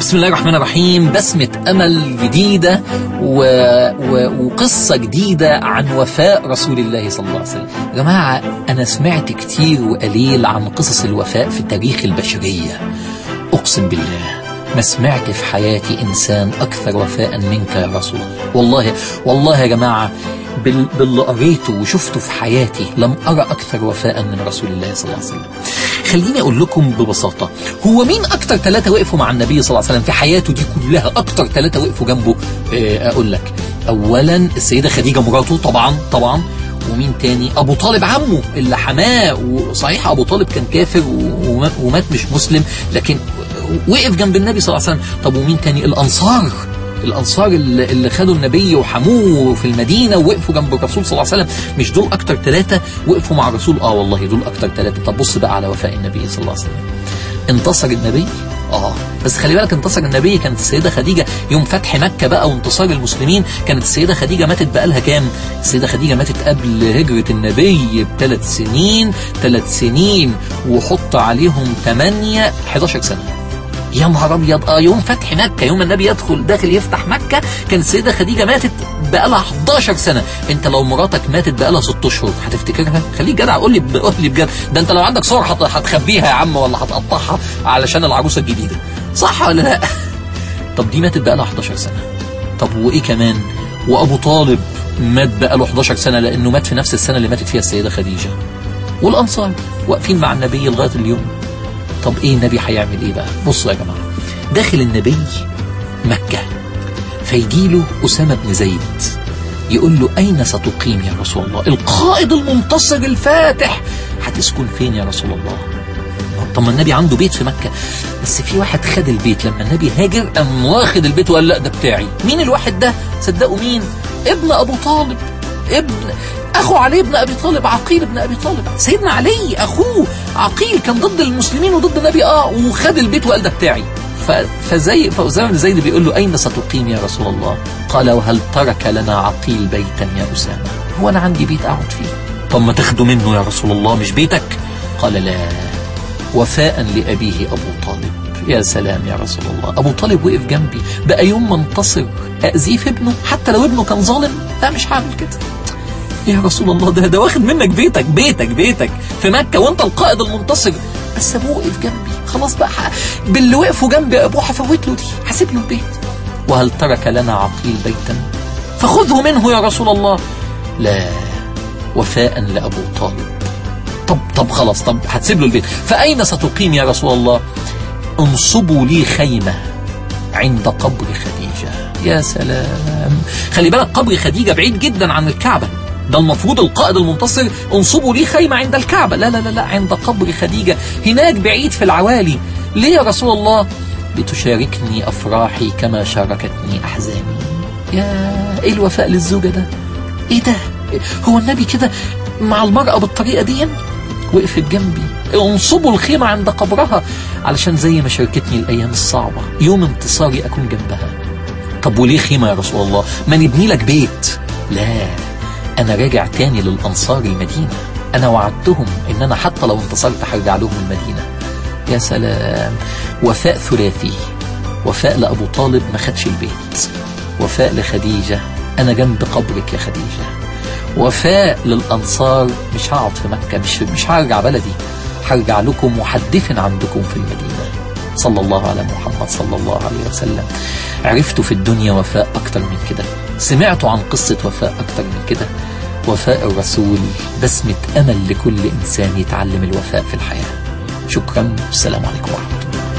بسم الله الرحمن الرحيم. بسمة أمل جديدة و... و... وقصة جديدة عن وفاء رسول الله صلى الله عليه وسلم. يا جماعة أنا سمعت كتير وقليل عن قصص الوفاء في تاريخ البشرية. أقسم بالله ما سمعت في حياتي إنسان أكثر وفاء منك يا رسول الله. والله والله يا جماعة بال... باللي قريته وشفته في حياتي لم أرى أكثر وفاء من رسول الله صلى الله عليه وسلم. خليني أقول لكم ببساطة هو مين أكتر ثلاثة وقفوا مع النبي صلى الله عليه وسلم في حياته دي كلها؟ أكتر ثلاثة وقفوا جنبه؟ آه، أقول لك. أولا السيدة خديجة مراته طبعا طبعا. ومين تاني؟ أبو طالب عمه اللي حماه وصحيح أبو طالب كان كافر وما- ومات مش مسلم لكن وقف جنب النبي صلى الله عليه وسلم. طب ومين تاني؟ الأنصار. الأنصار اللي خدوا النبي وحموه في المدينة ووقفوا جنب الرسول صلى الله عليه وسلم. مش دول أكتر ثلاثة وقفوا مع الرسول؟ آه والله دول أكتر ثلاثة طب بص بقى على وفاء النبي صلى الله عليه وسلم. انتصر النبي؟ آه. بس خلي بالك انتصر النبي كانت السيدة خديجة يوم فتح مكة بقى وانتصار المسلمين كانت السيدة خديجة ماتت بقى لها كام؟ السيدة خديجة ماتت قبل هجرة النبي بثلاث سنين ثلاث سنين وحط عليهم 8 11 سنة. يا نهار أبيض. آه يوم فتح مكه يوم النبي يدخل داخل يفتح مكة كانت السيده خديجة ماتت بقى لها 11 سنة. أنت لو مراتك ماتت بقى لها 6 اشهر هتفتكرها؟ خليك جدع قول لي قول لي بجد. ده أنت لو عندك صور هت- هتخبيها يا عم ولا هتقطعها علشان العروسة الجديدة. صح ولا لا؟ طب دي ماتت بقى لها 11 سنة. طب وإيه كمان؟ وأبو طالب مات بقى له 11 سنة لأنه مات في نفس السنة اللي ماتت فيها السيدة خديجة. والأنصار واقفين مع النبي لغاية اليوم. طب إيه النبي هيعمل إيه بقى بصوا يا جماعة داخل النبي مكة فيجي له أسامة بن زيد يقول له أين ستقيم يا رسول الله؟ القائد المنتصر الفاتح. هتسكن فين يا رسول الله؟ طب ما النبي عنده بيت في مكة. بس في واحد خد البيت لما النبي هاجر قام واخد البيت وقال لا ده بتاعي. مين الواحد ده؟ صدقوا مين؟ ابن أبو طالب. ابن أخو علي بن أبي طالب عقيل بن أبي طالب. سيدنا علي أخوه عقيل كان ضد المسلمين وضد النبي آه وخد البيت وقال ده بتاعي فزي فأسامة بن زيد بيقول له أين ستقيم يا رسول الله؟ قال وهل ترك لنا عقيل بيتا يا أسامة؟ هو أنا عندي بيت أقعد فيه. طب ما تاخده منه يا رسول الله مش بيتك؟ قال لا. وفاء لأبيه أبو طالب. يا سلام يا رسول الله. أبو طالب وقف جنبي. بقى يوم ما انتصر أذيه في ابنه؟ حتى لو ابنه كان ظالم لا مش هعمل كده. يا رسول الله ده ده واخد منك بيتك بيتك بيتك. في مكة وانت القائد المنتصر. بس ابوه وقف جنبي؟ خلاص بقى باللي وقفوا جنبي ابوه هفوت له دي هسيب له البيت وهل ترك لنا عقيل بيتا؟ فخذه منه يا رسول الله. لا وفاء لأبو طالب. طب طب خلاص طب هتسيب له البيت. فأين ستقيم يا رسول الله؟ انصبوا لي خيمة عند قبر خديجة. يا سلام. خلي بالك قبر خديجة بعيد جدا عن الكعبة. ده المفروض القائد المنتصر انصبوا لي خيمة عند الكعبة. لا لا لا لا عند قبر خديجة. هناك بعيد في العوالي. ليه يا رسول الله؟ لتشاركني أفراحي كما شاركتني أحزاني. يا إيه الوفاء للزوجة ده؟ إيه ده؟ هو النبي كده مع المرأة بالطريقة دي؟ وقفت جنبي. انصبوا الخيمة عند قبرها علشان زي ما شاركتني الأيام الصعبة. يوم انتصاري أكون جنبها. طب وليه خيمة يا رسول الله؟ ما نبني لك بيت. لا. أنا راجع تاني للأنصار المدينة. أنا وعدتهم إن أنا حتى لو انتصرت هرجع لهم المدينة. يا سلام. وفاء ثلاثي. وفاء لأبو طالب ما خدش البيت. وفاء لخديجة. أنا جنب قبرك يا خديجة. وفاء للأنصار. مش هقعد في مكة. مش مش هرجع بلدي. هرجع لكم وحدفن عندكم في المدينة. صلى الله على محمد صلى الله عليه وسلم. عرفتوا في الدنيا وفاء أكتر من كده. سمعتوا عن قصة وفاء أكتر من كده. وفاء الرسول بسمة أمل لكل إنسان يتعلم الوفاء في الحياة. شكرا. والسلام عليكم ورحمة الله.